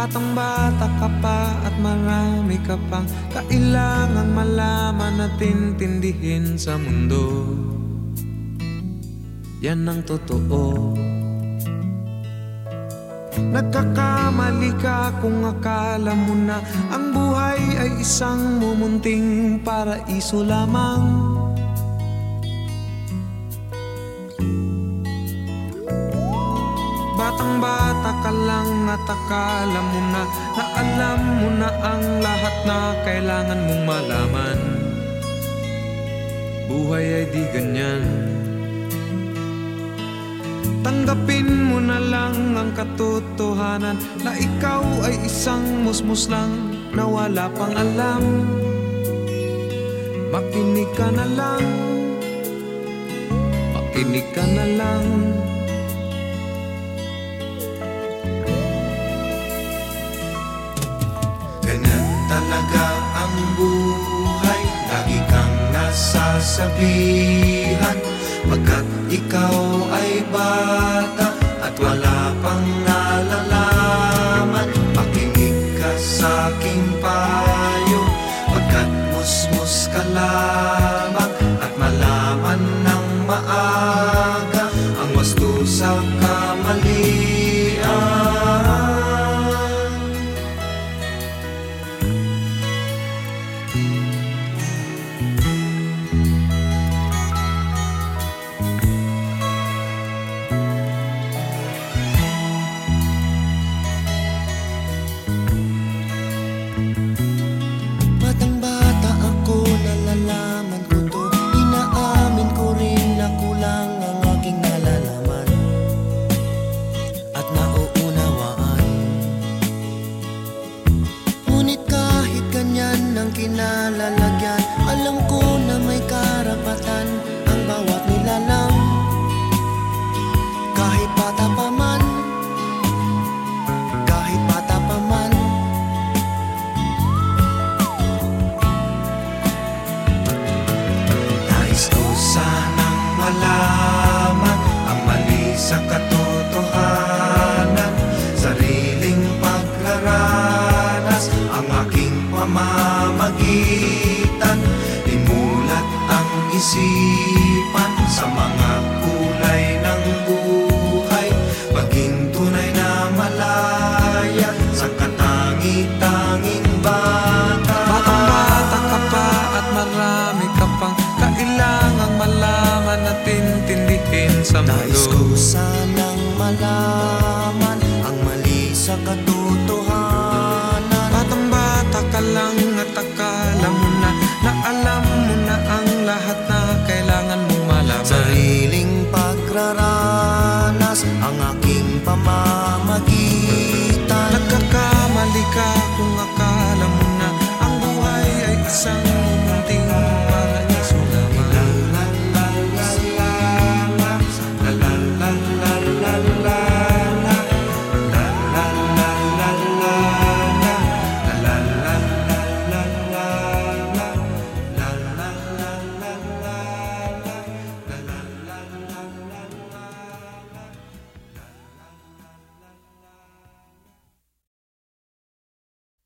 Batang bata ka pa at marami ka pang Kailangang malaman at intindihin sa mundo. Yan ang totoo. Nagkakamali ka kung akala mo na Ang buhay ay isang mumunting paraiso lamang Batang bata ka lang at akala mo na Na alam mo na ang lahat na kailangan mong malaman. Buhay ay di ganyan. Tanggapin mo na lang ang katotohanan Na ikaw ay isang musmus lang na wala pang alam. Makinig ka na lang. Makinig ka na lang nasasabihan Pagkat ikaw ay bata At wala pang nalalaman Makinig ka sa aking payo Pagkat musmus ka lamang sa katotohanan Sariling paglaranas Ang aking pamamagitan. Imulat ang isipan Sa mga kulay ng buhay Maging tunay na malaya Sa katangi-tanging bata. Batang bata ka pa at marami ka pang Kailangang malaman at intindihin sa Nais ko mundo sanang malaman